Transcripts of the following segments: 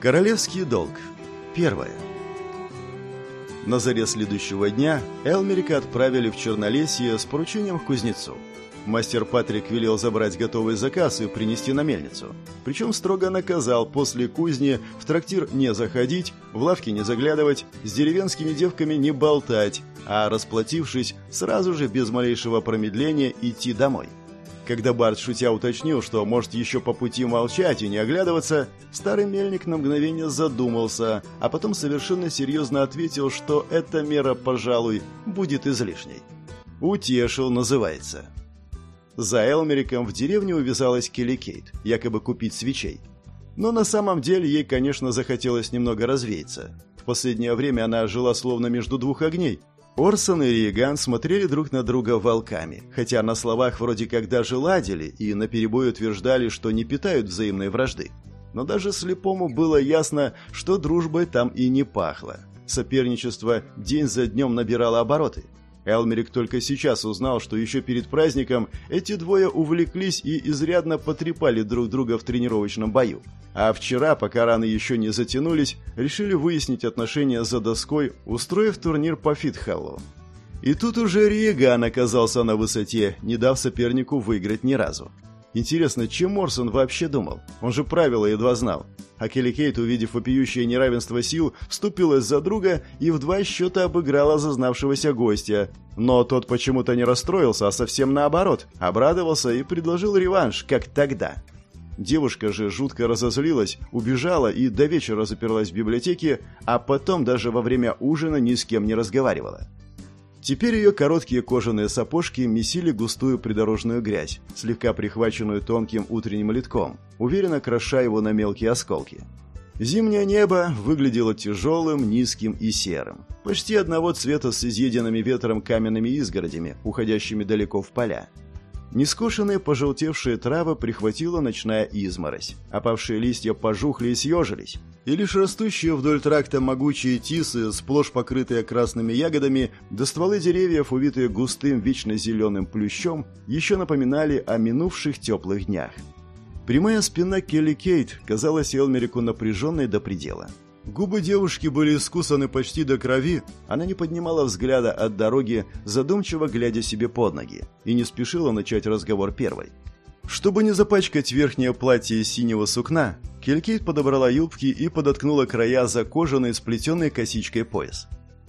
Королевский долг. Первое. На заре следующего дня Элмерика отправили в Чернолесье с поручением к кузнецу. Мастер Патрик велел забрать готовый заказ и принести на мельницу. Причем строго наказал после кузни в трактир не заходить, в лавки не заглядывать, с деревенскими девками не болтать, а расплатившись, сразу же без малейшего промедления идти домой. Когда Барт шутя уточнил, что может еще по пути молчать и не оглядываться, старый мельник на мгновение задумался, а потом совершенно серьезно ответил, что эта мера, пожалуй, будет излишней. «Утешил» называется. За Элмериком в деревню увязалась Келли Кейт, якобы купить свечей. Но на самом деле ей, конечно, захотелось немного развеяться. В последнее время она жила словно между двух огней. Орсон и Риеган смотрели друг на друга волками, хотя на словах вроде как даже ладили и наперебой утверждали, что не питают взаимной вражды. Но даже слепому было ясно, что дружбой там и не пахло. Соперничество день за днем набирало обороты – Элмерик только сейчас узнал, что еще перед праздником эти двое увлеклись и изрядно потрепали друг друга в тренировочном бою. А вчера, пока раны еще не затянулись, решили выяснить отношения за доской, устроив турнир по фитхаллу. И тут уже Риеган оказался на высоте, не дав сопернику выиграть ни разу. Интересно, чем Морсон вообще думал? Он же правила едва знал. А Келли Кейт, увидев вопиющее неравенство сил, вступилась за друга и в два счета обыграла зазнавшегося гостя. Но тот почему-то не расстроился, а совсем наоборот. Обрадовался и предложил реванш, как тогда. Девушка же жутко разозлилась, убежала и до вечера заперлась в библиотеке, а потом даже во время ужина ни с кем не разговаривала. Теперь ее короткие кожаные сапожки месили густую придорожную грязь, слегка прихваченную тонким утренним литком, уверенно кроша его на мелкие осколки. Зимнее небо выглядело тяжелым, низким и серым. Почти одного цвета с изъеденными ветром каменными изгородями, уходящими далеко в поля. Нескошенные пожелтевшие травы прихватила ночная изморозь. Опавшие листья пожухли и съежились. И лишь растущие вдоль тракта могучие тисы, сплошь покрытые красными ягодами, да стволы деревьев, увитые густым вечно зеленым плющом, еще напоминали о минувших теплых днях. Прямая спина Келли Кейт казалась Элмерику напряженной до предела. Губы девушки были искусаны почти до крови, она не поднимала взгляда от дороги, задумчиво глядя себе под ноги, и не спешила начать разговор первой. Чтобы не запачкать верхнее платье из синего сукна, Келькейт подобрала юбки и подоткнула края за кожаный сплетенной косичкой пояс.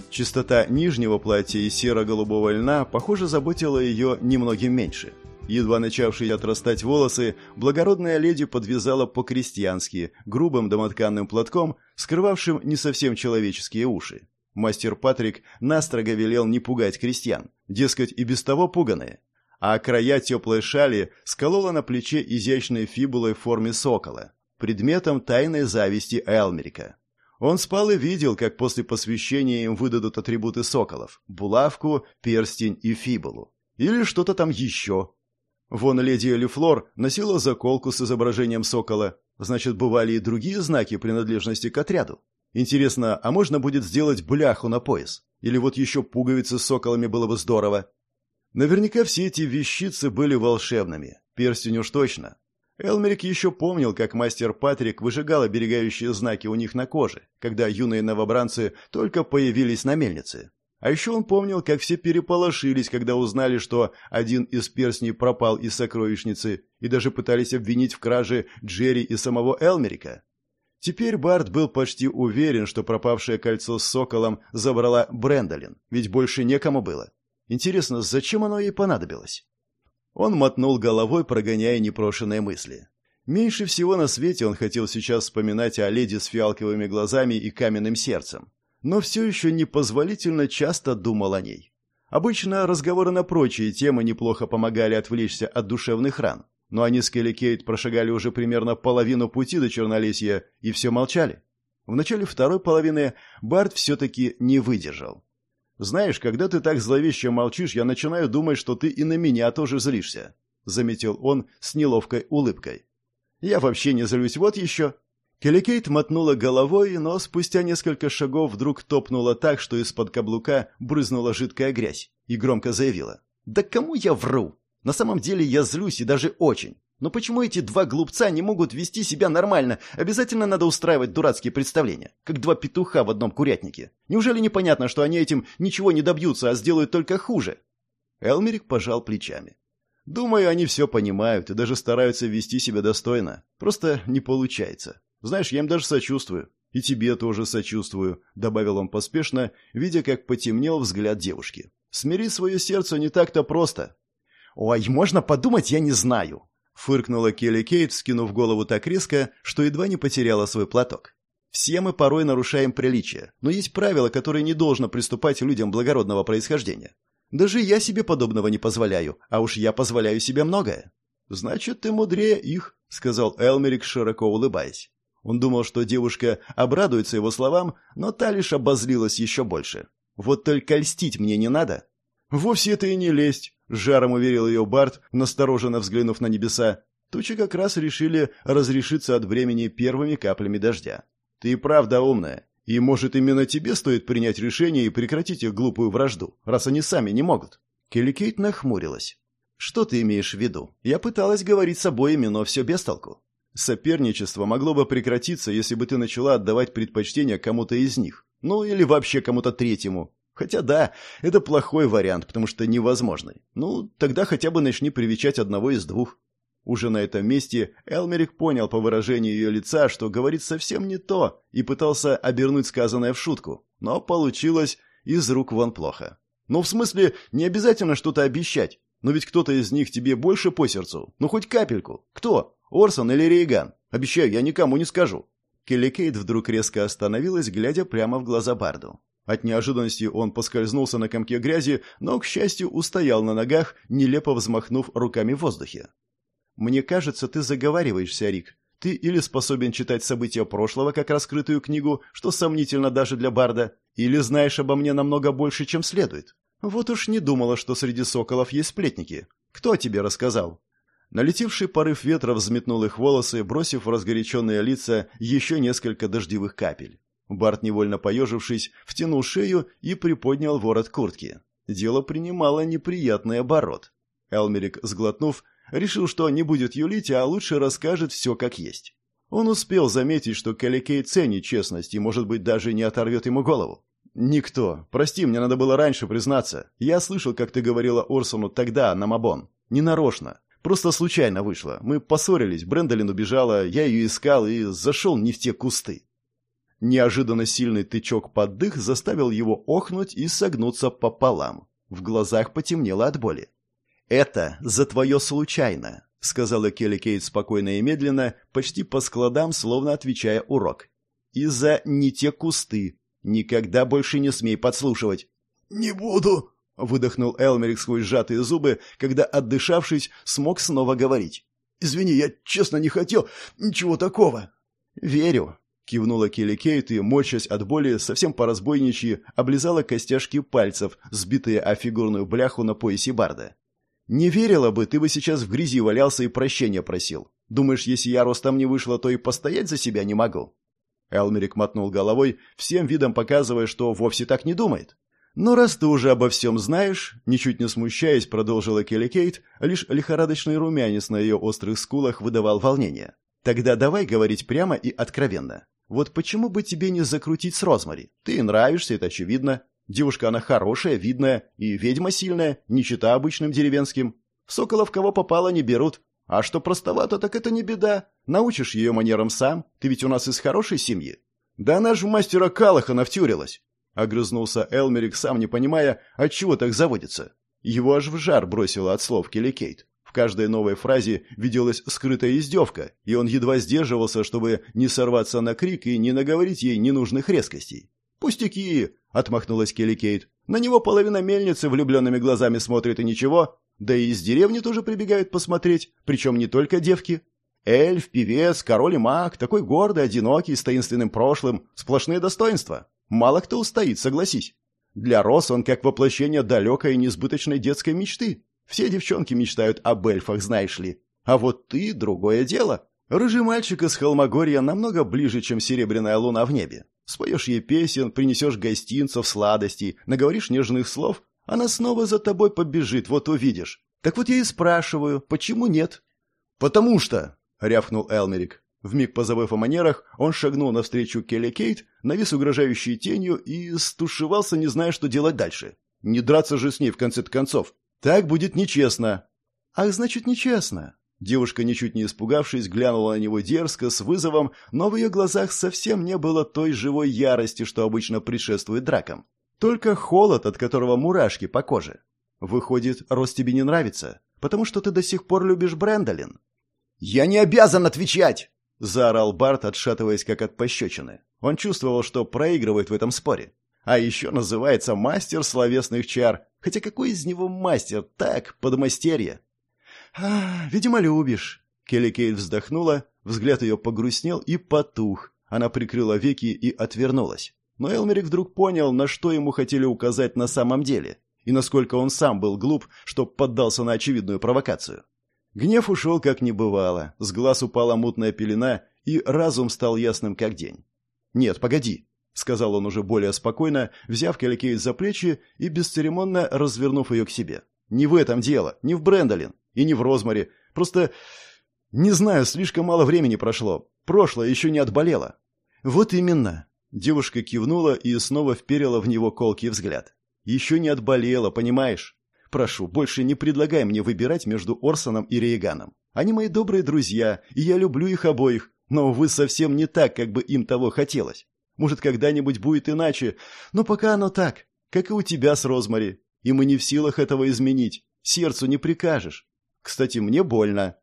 Чистота нижнего платья из серо-голубого льна, похоже, заботила ее немногим меньше – Едва начавшие отрастать волосы, благородная леди подвязала по-крестьянски, грубым домотканным платком, скрывавшим не совсем человеческие уши. Мастер Патрик настрого велел не пугать крестьян, дескать, и без того пуганые. А края теплой шали сколола на плече изящной фибулой в форме сокола, предметом тайной зависти Элмерика. Он спал и видел, как после посвящения им выдадут атрибуты соколов – булавку, перстень и фибулу. Или что-то там еще, Вон леди Элифлор носила заколку с изображением сокола. Значит, бывали и другие знаки принадлежности к отряду. Интересно, а можно будет сделать бляху на пояс? Или вот еще пуговицы с соколами было бы здорово? Наверняка все эти вещицы были волшебными. Перстень уж точно. Элмерик еще помнил, как мастер Патрик выжигал оберегающие знаки у них на коже, когда юные новобранцы только появились на мельнице. А еще он помнил, как все переполошились, когда узнали, что один из перстней пропал из сокровищницы, и даже пытались обвинить в краже Джерри и самого Элмерика. Теперь Барт был почти уверен, что пропавшее кольцо с соколом забрала Брэндолин, ведь больше некому было. Интересно, зачем оно ей понадобилось? Он мотнул головой, прогоняя непрошенные мысли. Меньше всего на свете он хотел сейчас вспоминать о леди с фиалковыми глазами и каменным сердцем но все еще непозволительно часто думал о ней. Обычно разговоры на прочие темы неплохо помогали отвлечься от душевных ран, но они с Келли Кейт прошагали уже примерно половину пути до Чернолесья и все молчали. В начале второй половины Барт все-таки не выдержал. «Знаешь, когда ты так зловеще молчишь, я начинаю думать, что ты и на меня тоже злишься», — заметил он с неловкой улыбкой. «Я вообще не злюсь, вот еще», Келликейт мотнула головой, но спустя несколько шагов вдруг топнула так, что из-под каблука брызнула жидкая грязь, и громко заявила. «Да кому я вру? На самом деле я злюсь и даже очень. Но почему эти два глупца не могут вести себя нормально? Обязательно надо устраивать дурацкие представления, как два петуха в одном курятнике. Неужели непонятно, что они этим ничего не добьются, а сделают только хуже? Элмерик пожал плечами. Думаю, они все понимают и даже стараются вести себя достойно. Просто не получается. Знаешь, я им даже сочувствую. И тебе тоже сочувствую, добавил он поспешно, видя, как потемнел взгляд девушки. Смирить свое сердце не так-то просто. Ой, можно подумать, я не знаю, Фыркнула Келли Кейт, скинув голову так резко, что едва не потеряла свой платок. Все мы порой нарушаем приличия, но есть правила, которые не должно приступать людям благородного происхождения. Даже я себе подобного не позволяю, а уж я позволяю себе многое. Значит, ты мудрее их, сказал Элмерик, широко улыбаясь. Он думал, что девушка обрадуется его словам, но та лишь обозлилась еще больше. Вот только льстить мне не надо. Вовсе это и не лесть. Жаром уверил ее Барт, настороженно взглянув на небеса. Тучи как раз решили разрешиться от времени первыми каплями дождя. «Ты правда умная. И, может, именно тебе стоит принять решение и прекратить их глупую вражду, раз они сами не могут?» Келли нахмурилась. «Что ты имеешь в виду? Я пыталась говорить с обоими, но все без толку. Соперничество могло бы прекратиться, если бы ты начала отдавать предпочтение кому-то из них. Ну, или вообще кому-то третьему. Хотя да, это плохой вариант, потому что невозможный. Ну, тогда хотя бы начни привечать одного из двух. Уже на этом месте Элмерик понял по выражению ее лица, что говорит совсем не то, и пытался обернуть сказанное в шутку. Но получилось из рук вон плохо. Ну, в смысле, не обязательно что-то обещать. Но ведь кто-то из них тебе больше по сердцу. Ну, хоть капельку. Кто? Орсон или Рейган? Обещаю, я никому не скажу. Келли вдруг резко остановилась, глядя прямо в глаза Барду. От неожиданности он поскользнулся на комке грязи, но, к счастью, устоял на ногах, нелепо взмахнув руками в воздухе. «Мне кажется, ты заговариваешься, Рик. Ты или способен читать события прошлого как раскрытую книгу, что сомнительно даже для Барда, или знаешь обо мне намного больше, чем следует. Вот уж не думала, что среди соколов есть сплетники. Кто тебе рассказал?» Налетевший порыв ветра взметнул их волосы, бросив в разгоряченные лица еще несколько дождевых капель. Барт, невольно поежившись, втянул шею и приподнял ворот куртки. Дело принимало неприятный оборот. Элмерик, сглотнув, решил, что не будет юлить, а лучше расскажет все как есть. Он успел заметить, что Каликей ценит честность и, может быть, даже не оторвет ему голову. «Никто. Прости, мне надо было раньше признаться. Я слышал, как ты говорила Орсону тогда, на Мабон. Ненарочно. Просто случайно вышло. Мы поссорились, Брэндолин убежала, я ее искал и зашел не в те кусты. Неожиданно сильный тычок под дых заставил его охнуть и согнуться пополам. В глазах потемнело от боли. «Это за твое случайно», — сказала Келли Кейт спокойно и медленно, почти по складам, словно отвечая урок. «И за не те кусты. Никогда больше не смей подслушивать». «Не буду», — выдохнул Элмерик сквозь сжатые зубы, когда, отдышавшись, смог снова говорить. «Извини, я честно не хотел ничего такого». «Верю», Кивнула Келли и, морщась от боли, совсем по-разбойничьи, облизала костяшки пальцев, сбитые о фигурную бляху на поясе Барда. «Не верила бы, ты бы сейчас в грязи валялся и прощения просил. Думаешь, если я ростом не вышла, то и постоять за себя не могу?» Элмерик мотнул головой, всем видом показывая, что вовсе так не думает. «Но раз ты уже обо всем знаешь», — ничуть не смущаясь, продолжила Келли Кейт, лишь лихорадочный румянец на ее острых скулах выдавал волнение. «Тогда давай говорить прямо и откровенно. Вот почему бы тебе не закрутить с Розмари? Ты нравишься, это очевидно. Девушка она хорошая, видная, и ведьма сильная, не чита обычным деревенским. Соколов кого попало не берут. А что простовато, так это не беда. Научишь ее манерам сам, ты ведь у нас из хорошей семьи. Да она ж в мастера Калахана втюрилась. Огрызнулся Элмерик, сам не понимая, от чего так заводится. Его аж в жар бросило от слов Келли Кейт. В каждой новой фразе виделась скрытая издевка, и он едва сдерживался, чтобы не сорваться на крик и не наговорить ей ненужных резкостей. «Пустяки!» — отмахнулась Келли Кейт. «На него половина мельницы влюбленными глазами смотрит и ничего. Да и из деревни тоже прибегают посмотреть, причем не только девки. Эльф, певец, король и маг, такой гордый, одинокий, с таинственным прошлым, сплошные достоинства. Мало кто устоит, согласись. Для Рос он как воплощение далекой и несбыточной детской мечты. Все девчонки мечтают об эльфах, знаешь ли. А вот ты — другое дело. Рыжий мальчик из Холмогорья намного ближе, чем серебряная луна в небе. Споешь ей песен, принесешь гостинцев, сладостей, наговоришь нежных слов, она снова за тобой побежит, вот увидишь. Так вот я и спрашиваю, почему нет? «Потому что...» — рявкнул Элмерик. Вмиг позабыв о манерах, он шагнул навстречу Келли Кейт, навис угрожающей тенью и стушевался, не зная, что делать дальше. Не драться же с ней в конце концов. Так будет нечестно. Ах, значит, нечестно. Девушка, ничуть не испугавшись, глянула на него дерзко, с вызовом, но в ее глазах совсем не было той живой ярости, что обычно предшествует дракам. Только холод, от которого мурашки по коже. Выходит, Рос тебе не нравится, потому что ты до сих пор любишь Брэндолин. «Я не обязан отвечать!» заорал Барт, отшатываясь как от пощечины. Он чувствовал, что проигрывает в этом споре. А еще называется мастер словесных чар. Хотя какой из него мастер? Так, подмастерье. «А, видимо, любишь». Келли Кейт вздохнула, взгляд ее погрустнел и потух. Она прикрыла веки и отвернулась. Но Элмерик вдруг понял, на что ему хотели указать на самом деле, и насколько он сам был глуп, что поддался на очевидную провокацию. Гнев ушел как не бывало, с глаз упала мутная пелена, и разум стал ясным как день. «Нет, погоди», — сказал он уже более спокойно, взяв Келликейт за плечи и бесцеремонно развернув ее к себе. «Не в этом дело, не в Брэндолин и не в Розмаре. Просто, не знаю, слишком мало времени прошло. Прошлое еще не отболело». «Вот именно». Девушка кивнула и снова вперила в него колкий взгляд. «Еще не отболело, понимаешь? Прошу, больше не предлагай мне выбирать между Орсоном и Рейганом. Они мои добрые друзья, и я люблю их обоих, но вы совсем не так, как бы им того хотелось. Может, когда-нибудь будет иначе, но пока оно так, как и у тебя с Розмари. И мы не в силах этого изменить. Сердцу не прикажешь. Кстати, мне больно».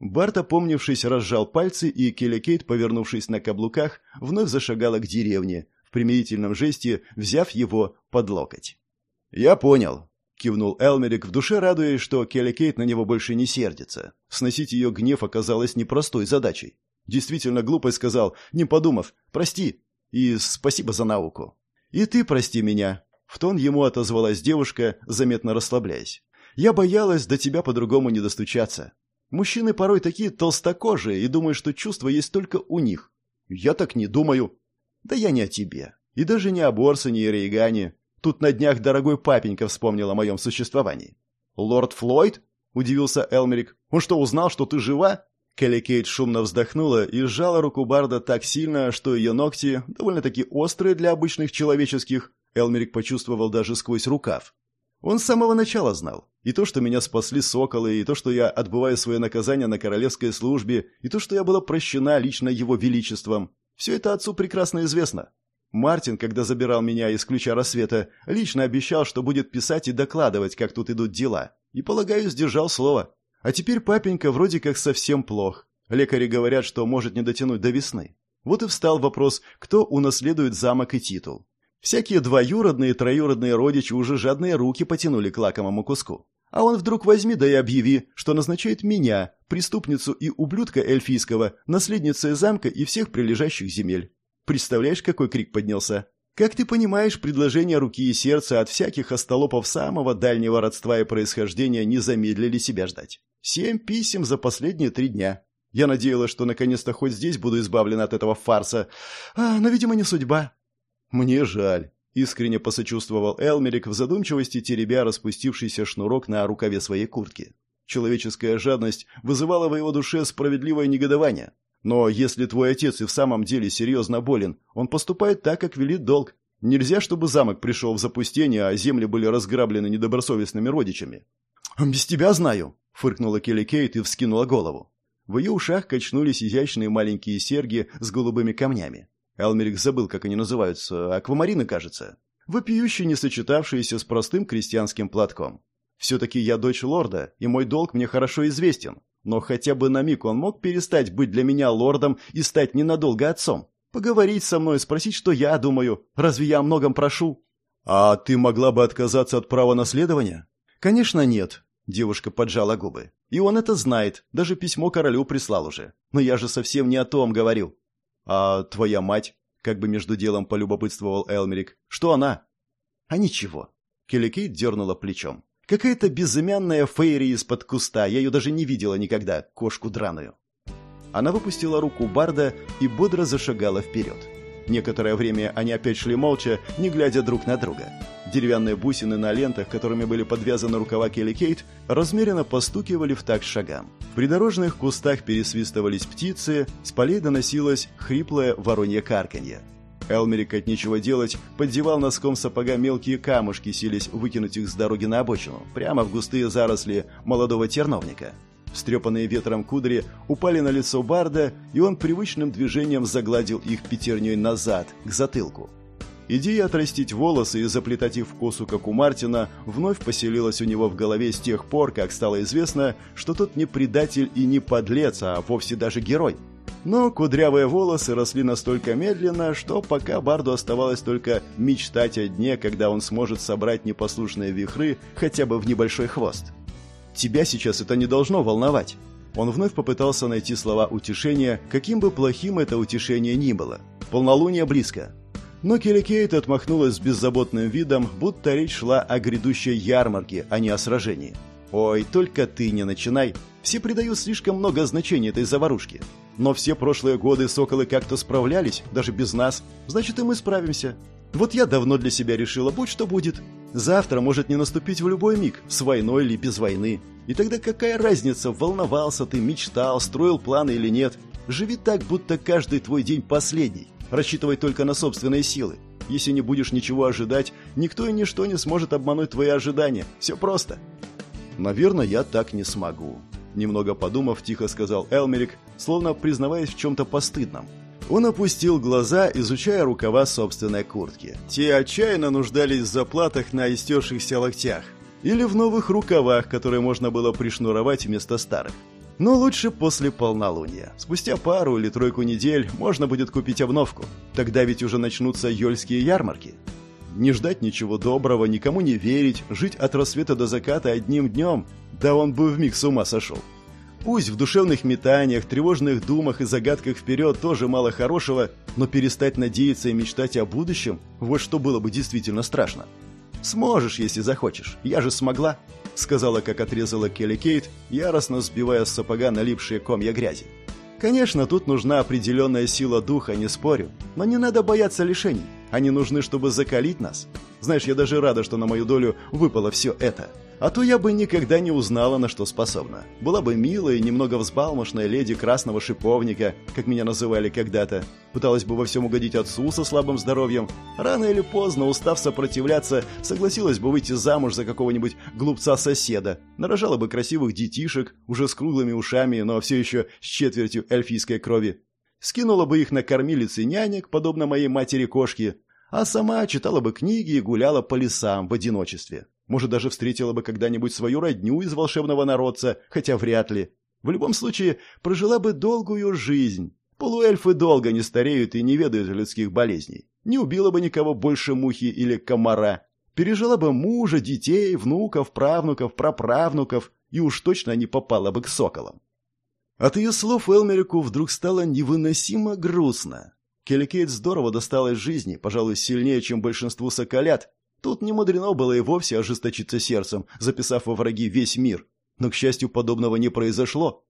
Барт, опомнившись, разжал пальцы, и Келли повернувшись на каблуках, вновь зашагала к деревне, в примирительном жесте взяв его под локоть. «Я понял кивнул Элмерик, в душе радуясь, что Келли Кейт на него больше не сердится. Сносить ее гнев оказалось непростой задачей. Действительно глупо сказал, не подумав, прости и спасибо за науку. И ты прости меня. В тон ему отозвалась девушка, заметно расслабляясь. Я боялась до тебя по-другому не достучаться. Мужчины порой такие толстокожие и думают, что чувства есть только у них. Я так не думаю. Да я не о тебе. И даже не об Орсоне и Рейгане. Тут на днях дорогой папенька вспомнил о моем существовании. «Лорд Флойд?» – удивился Элмерик. «Он что, узнал, что ты жива?» Келли Кейт шумно вздохнула и сжала руку Барда так сильно, что ее ногти, довольно-таки острые для обычных человеческих, Элмерик почувствовал даже сквозь рукав. Он с самого начала знал. И то, что меня спасли соколы, и то, что я отбываю свое наказание на королевской службе, и то, что я была прощена лично его величеством. Все это отцу прекрасно известно. Мартин, когда забирал меня из ключа рассвета, лично обещал, что будет писать и докладывать, как тут идут дела. И, полагаю, сдержал слово. А теперь папенька вроде как совсем плох. Лекари говорят, что может не дотянуть до весны. Вот и встал вопрос, кто унаследует замок и титул. Всякие двоюродные и троюродные родичи уже жадные руки потянули к лакомому куску. А он вдруг возьми да и объяви, что назначает меня, преступницу и ублюдка эльфийского, наследницей замка и всех прилежащих земель. Представляешь, какой крик поднялся? Как ты понимаешь, предложение руки и сердца от всяких остолопов самого дальнего родства и происхождения не замедлили себя ждать. Семь писем за последние три дня. Я надеялась, что наконец-то хоть здесь буду избавлен от этого фарса. А, но, видимо, не судьба. Мне жаль. Искренне посочувствовал Элмерик в задумчивости теребя распустившийся шнурок на рукаве своей куртки. Человеческая жадность вызывала в его душе справедливое негодование. Но если твой отец и в самом деле серьезно болен, он поступает так, как велит долг. Нельзя, чтобы замок пришел в запустение, а земли были разграблены недобросовестными родичами. «Без тебя знаю», — фыркнула Келли Кейт и вскинула голову. В ее ушах качнулись изящные маленькие серьги с голубыми камнями. Элмерик забыл, как они называются, аквамарины, кажется. Вопиющие, не сочетавшиеся с простым крестьянским платком. Все-таки я дочь лорда, и мой долг мне хорошо известен. Но хотя бы на миг он мог перестать быть для меня лордом и стать ненадолго отцом. Поговорить со мной, спросить, что я думаю. Разве я о многом прошу? А ты могла бы отказаться от права наследования? Конечно, нет. Девушка поджала губы. И он это знает. Даже письмо королю прислал уже. Но я же совсем не о том говорю. А твоя мать? Как бы между делом полюбопытствовал Элмерик. Что она? А ничего. Келликейт дернула плечом. Какая-то безымянная фейри из-под куста, я ее даже не видела никогда, кошку драную. Она выпустила руку Барда и бодро зашагала вперед. Некоторое время они опять шли молча, не глядя друг на друга. Деревянные бусины на лентах, которыми были подвязаны рукава Келли Кейт, размеренно постукивали в такт шагам. В придорожных кустах пересвистывались птицы, с полей доносилось хриплое воронье карканье. Элмерик от нечего делать поддевал носком сапога мелкие камушки, сились выкинуть их с дороги на обочину, прямо в густые заросли молодого терновника. Встрепанные ветром кудри упали на лицо Барда, и он привычным движением загладил их пятерней назад, к затылку. Идея отрастить волосы и заплетать их в косу, как у Мартина, вновь поселилась у него в голове с тех пор, как стало известно, что тот не предатель и не подлец, а вовсе даже герой. Но кудрявые волосы росли настолько медленно, что пока Барду оставалось только мечтать о дне, когда он сможет собрать непослушные вихры хотя бы в небольшой хвост. Тебя сейчас это не должно волновать. Он вновь попытался найти слова утешения, каким бы плохим это утешение ни было. Полнолуние близко. Но Келли Кейт отмахнулась с беззаботным видом, будто речь шла о грядущей ярмарке, а не о сражении. «Ой, только ты не начинай. Все придают слишком много значения этой заварушке. Но все прошлые годы соколы как-то справлялись, даже без нас. Значит, и мы справимся. Вот я давно для себя решила, будь что будет. Завтра может не наступить в любой миг, с войной или без войны. И тогда какая разница, волновался ты, мечтал, строил планы или нет? Живи так, будто каждый твой день последний. Рассчитывай только на собственные силы. Если не будешь ничего ожидать, никто и ничто не сможет обмануть твои ожидания. Все просто. Наверное, я так не смогу. Немного подумав, тихо сказал Элмерик, словно признаваясь в чем-то постыдном. Он опустил глаза, изучая рукава собственной куртки. Те отчаянно нуждались в заплатах на истершихся локтях. Или в новых рукавах, которые можно было пришнуровать вместо старых. Но лучше после полнолуния. Спустя пару или тройку недель можно будет купить обновку. Тогда ведь уже начнутся ёльские ярмарки. Не ждать ничего доброго, никому не верить, жить от рассвета до заката одним днем. Да он бы вмиг с ума сошел. Пусть в душевных метаниях, тревожных думах и загадках вперед тоже мало хорошего, но перестать надеяться и мечтать о будущем – вот что было бы действительно страшно. «Сможешь, если захочешь. Я же смогла», – сказала, как отрезала Келли Кейт, яростно сбивая с сапога налипшие комья грязи. «Конечно, тут нужна определенная сила духа, не спорю, но не надо бояться лишений. Они нужны, чтобы закалить нас. Знаешь, я даже рада, что на мою долю выпало все это». А то я бы никогда не узнала, на что способна. Была бы милая и немного взбалмошная леди красного шиповника, как меня называли когда-то. Пыталась бы во всем угодить отцу со слабым здоровьем. Рано или поздно, устав сопротивляться, согласилась бы выйти замуж за какого-нибудь глупца-соседа. Нарожала бы красивых детишек, уже с круглыми ушами, но все еще с четвертью эльфийской крови. Скинула бы их на кормилиц и нянек, подобно моей матери-кошке, а сама читала бы книги и гуляла по лесам в одиночестве. Может, даже встретила бы когда-нибудь свою родню из волшебного народца, хотя вряд ли. В любом случае, прожила бы долгую жизнь. Полуэльфы долго не стареют и не ведают людских болезней. Не убила бы никого больше мухи или комара. Пережила бы мужа, детей, внуков, правнуков, праправнуков, и уж точно не попала бы к соколам. От ее слов Элмерику вдруг стало невыносимо грустно. Келликейт здорово досталось в жизни, пожалуй, сильнее, чем большинству соколят, Тут не мудрено было и вовсе ожесточиться сердцем, записав во враги весь мир. Но, к счастью, подобного не произошло.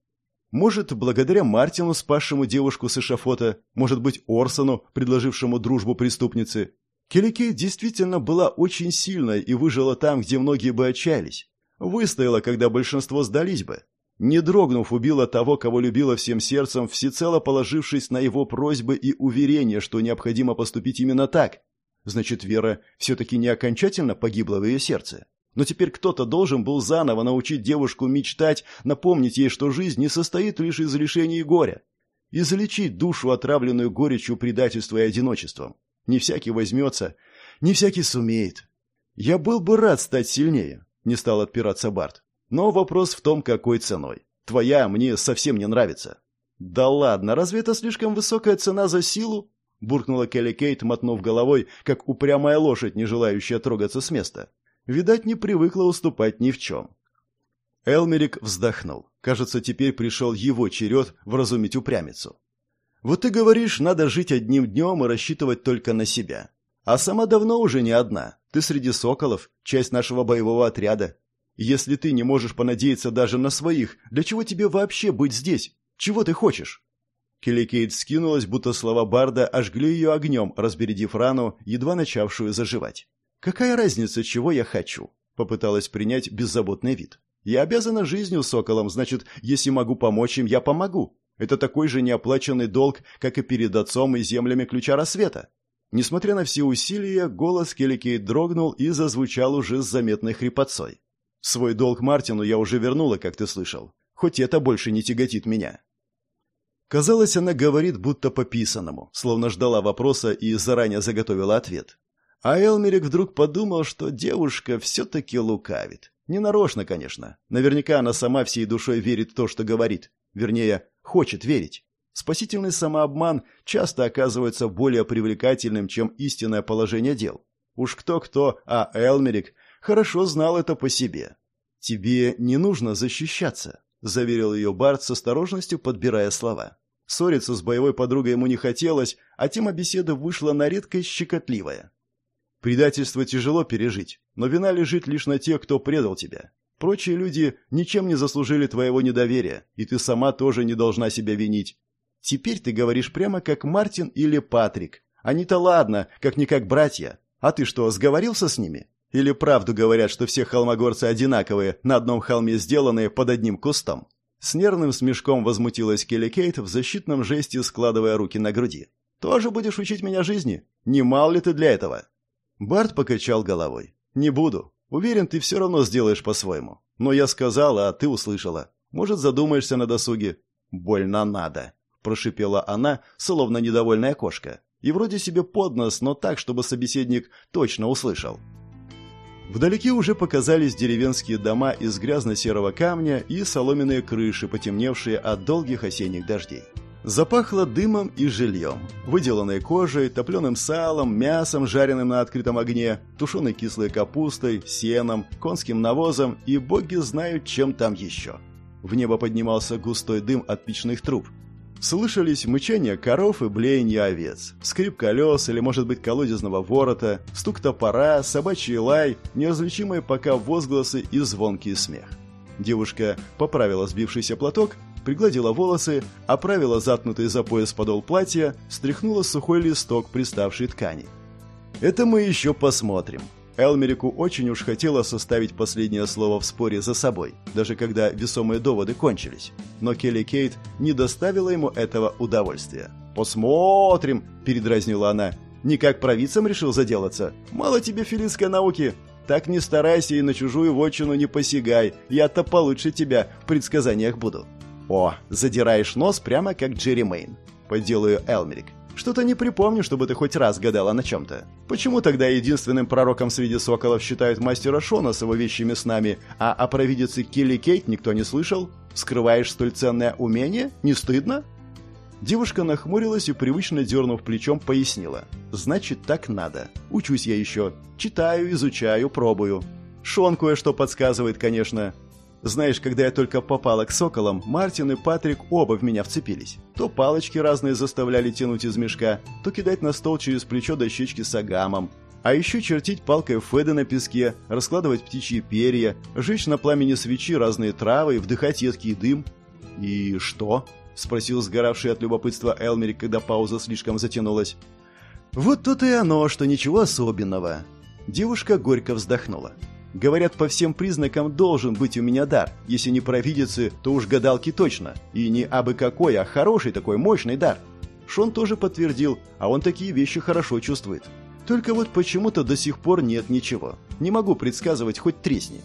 Может, благодаря Мартину, спасшему девушку с эшафота, может быть, Орсону, предложившему дружбу преступнице. Келликейт действительно была очень сильной и выжила там, где многие бы отчаялись. Выстояла, когда большинство сдались бы. Не дрогнув, убила того, кого любила всем сердцем, всецело положившись на его просьбы и уверения, что необходимо поступить именно так. Значит, Вера все-таки не окончательно погибла в ее сердце. Но теперь кто-то должен был заново научить девушку мечтать, напомнить ей, что жизнь не состоит лишь из лишений и горя. Излечить душу, отравленную горечью предательства и одиночеством. Не всякий возьмется, не всякий сумеет. Я был бы рад стать сильнее, не стал отпираться Барт. Но вопрос в том, какой ценой. Твоя мне совсем не нравится. Да ладно, разве это слишком высокая цена за силу? буркнула Келли Кейт, мотнув головой, как упрямая лошадь, не желающая трогаться с места. Видать, не привыкла уступать ни в чем. Элмерик вздохнул. Кажется, теперь пришел его черед вразумить упрямицу. «Вот ты говоришь, надо жить одним днем и рассчитывать только на себя. А сама давно уже не одна. Ты среди соколов, часть нашего боевого отряда. Если ты не можешь понадеяться даже на своих, для чего тебе вообще быть здесь? Чего ты хочешь?» Келликейт вскинулась, будто слова Барда ожгли ее огнем, разбередив рану, едва начавшую заживать. «Какая разница, чего я хочу?» — попыталась принять беззаботный вид. «Я обязана жизнью соколам, значит, если могу помочь им, я помогу. Это такой же неоплаченный долг, как и перед отцом и землями ключа рассвета». Несмотря на все усилия, голос Келликей дрогнул и зазвучал уже с заметной хрипотцой. «Свой долг Мартину я уже вернула, как ты слышал. Хоть это больше не тяготит меня». Казалось, она говорит будто по писанному, словно ждала вопроса и заранее заготовила ответ. А Элмерик вдруг подумал, что девушка все-таки лукавит. Не нарочно, конечно. Наверняка она сама всей душой верит в то, что говорит. Вернее, хочет верить. Спасительный самообман часто оказывается более привлекательным, чем истинное положение дел. Уж кто-кто, а Элмерик хорошо знал это по себе. «Тебе не нужно защищаться», — заверил ее Барт с осторожностью, подбирая слова. Ссориться с боевой подругой ему не хотелось, а тема беседы вышла на редкость щекотливая. Предательство тяжело пережить, но вина лежит лишь на тех, кто предал тебя. Прочие люди ничем не заслужили твоего недоверия, и ты сама тоже не должна себя винить. Теперь ты говоришь прямо как Мартин или Патрик. Они-то ладно, как-никак братья. А ты что, сговорился с ними? Или правду говорят, что все холмогорцы одинаковые, на одном холме сделанные под одним кустом? С нервным смешком возмутилась Келли Кейт в защитном жесте, складывая руки на груди. «Тоже будешь учить меня жизни? Не мал ли ты для этого?» Барт покачал головой. «Не буду. Уверен, ты все равно сделаешь по-своему. Но я сказала, а ты услышала. Может, задумаешься на досуге?» «Больно надо», — прошипела она, словно недовольная кошка. И вроде себе под нос, но так, чтобы собеседник точно услышал. Вдалеке уже показались деревенские дома из грязно-серого камня и соломенные крыши, потемневшие от долгих осенних дождей. Запахло дымом и жильем, выделанной кожей, топленым салом, мясом, жареным на открытом огне, тушеной кислой капустой, сеном, конским навозом и боги знают, чем там еще. В небо поднимался густой дым от печных труб. Слышались мычание коров и блеяние овец, скрип колес или, может быть, колодезного ворота, стук топора, собачий лай, неразличимые пока возгласы и звонкий смех. Девушка поправила сбившийся платок пригладила волосы, оправила заткнутый за пояс подол платья, стряхнула сухой листок приставшей ткани. «Это мы еще посмотрим». Элмерику очень уж хотела составить последнее слово в споре за собой, даже когда весомые доводы кончились. Но Келли Кейт не доставила ему этого удовольствия. «Посмотрим!» – передразнила она. «Не как провидцем решил заделаться? Мало тебе филинской науки? Так не старайся и на чужую вотчину не посягай. Я-то получше тебя в предсказаниях буду». «О, задираешь нос прямо как Джерри Мэйн», — поделаю Элмерик. «Что-то не припомню, чтобы ты хоть раз гадала на чем-то. Почему тогда единственным пророком среди соколов считают мастера Шона с его вещими снами, а о провидице Килли Кейт никто не слышал? Скрываешь столь ценное умение? Не стыдно?» Девушка нахмурилась и, привычно дернув плечом, пояснила. «Значит, так надо. Учусь я еще. Читаю, изучаю, пробую. Шон кое-что подсказывает, конечно. Знаешь, когда я только попала к соколам, Мартин и Патрик оба в меня вцепились. То палочки разные заставляли тянуть из мешка, то кидать на стол через плечо дощечки с агамом. А еще чертить палкой Феды на песке, раскладывать птичьи перья, жечь на пламени свечи разные травы, вдыхать едкий дым. «И что?» – спросил сгоравший от любопытства Элмерик, когда пауза слишком затянулась. «Вот тут и оно, что ничего особенного». Девушка горько вздохнула. Говорят, по всем признакам должен быть у меня дар. Если не провидицы, то уж гадалки точно. И не абы какой, а хороший такой, мощный дар. Шон тоже подтвердил, а он такие вещи хорошо чувствует. Только вот почему-то до сих пор нет ничего. Не могу предсказывать, хоть тресни.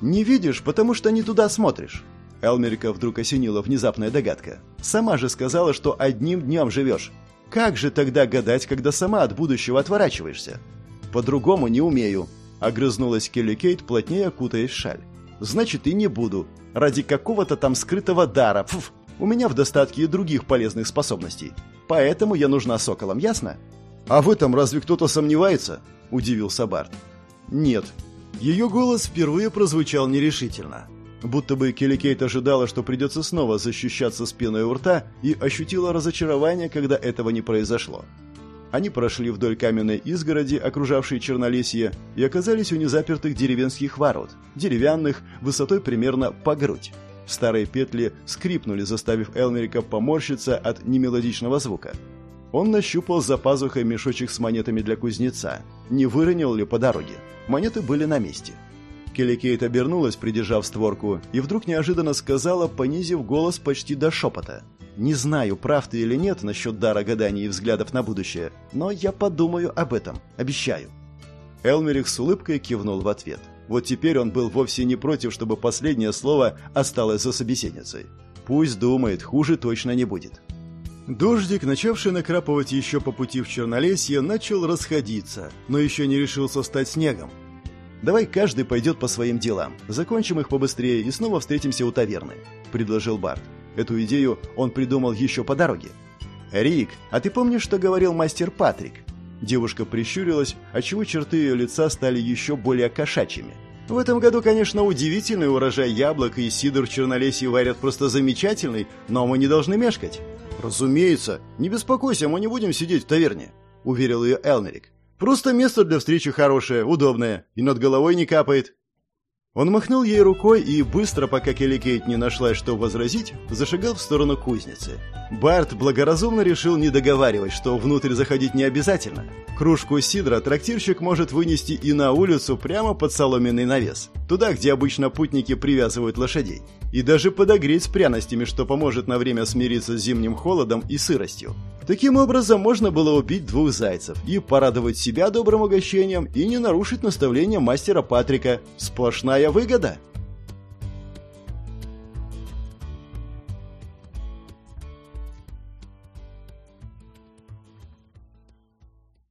Не видишь, потому что не туда смотришь. Элмерика вдруг осенила внезапная догадка. Сама же сказала, что одним днем живешь. Как же тогда гадать, когда сама от будущего отворачиваешься? По-другому не умею, Огрызнулась Келли Кейт, плотнее кутаясь в шаль. «Значит, и не буду. Ради какого-то там скрытого дара. Фуф, у меня в достатке и других полезных способностей. Поэтому я нужна соколам, ясно?» «А в этом разве кто-то сомневается?» – удивился Барт. «Нет». Ее голос впервые прозвучал нерешительно. Будто бы Келли Кейт ожидала, что придется снова защищаться с пеной у рта, и ощутила разочарование, когда этого не произошло. Они прошли вдоль каменной изгороди, окружавшей Чернолесье, и оказались у незапертых деревенских ворот, деревянных, высотой примерно по грудь. Старые петли скрипнули, заставив Элмерика поморщиться от немелодичного звука. Он нащупал за пазухой мешочек с монетами для кузнеца не выронил ли по дороге. Монеты были на месте. Келли Кейт обернулась, придержав створку, и вдруг неожиданно сказала, понизив голос почти до шепота. «Не знаю, прав ты или нет насчет дара гаданий и взглядов на будущее, но я подумаю об этом, обещаю». Элмерих с улыбкой кивнул в ответ. Вот теперь он был вовсе не против, чтобы последнее слово осталось за собеседницей. Пусть думает, хуже точно не будет. Дождик, начавший накрапывать еще по пути в Чернолесье, начал расходиться, но еще не решился стать снегом. «Давай каждый пойдет по своим делам, закончим их побыстрее и снова встретимся у таверны», — предложил Барт. Эту идею он придумал еще по дороге. «Рик, а ты помнишь, что говорил мастер Патрик?» Девушка прищурилась, отчего черты ее лица стали еще более кошачьими. В этом году, конечно, удивительный урожай яблок и сидр в Чернолесье варят просто замечательный, но мы не должны мешкать. «Разумеется. Не беспокойся, мы не будем сидеть в таверне», — уверил ее Элмерик. «Просто место для встречи хорошее, удобное, и над головой не капает». Он махнул ей рукой и, быстро, пока Келли Кейт не нашла, что возразить, зашагал в сторону кузницы. Барт благоразумно решил не договаривать, что внутрь заходить не обязательно. Кружку сидра трактирщик может вынести и на улицу прямо под соломенный навес, туда, где обычно путники привязывают лошадей, и даже подогреть с пряностями, что поможет на время смириться с зимним холодом и сыростью. Таким образом, можно было убить двух зайцев и порадовать себя добрым угощением и не нарушить наставления мастера Патрика. Сплошная выгода.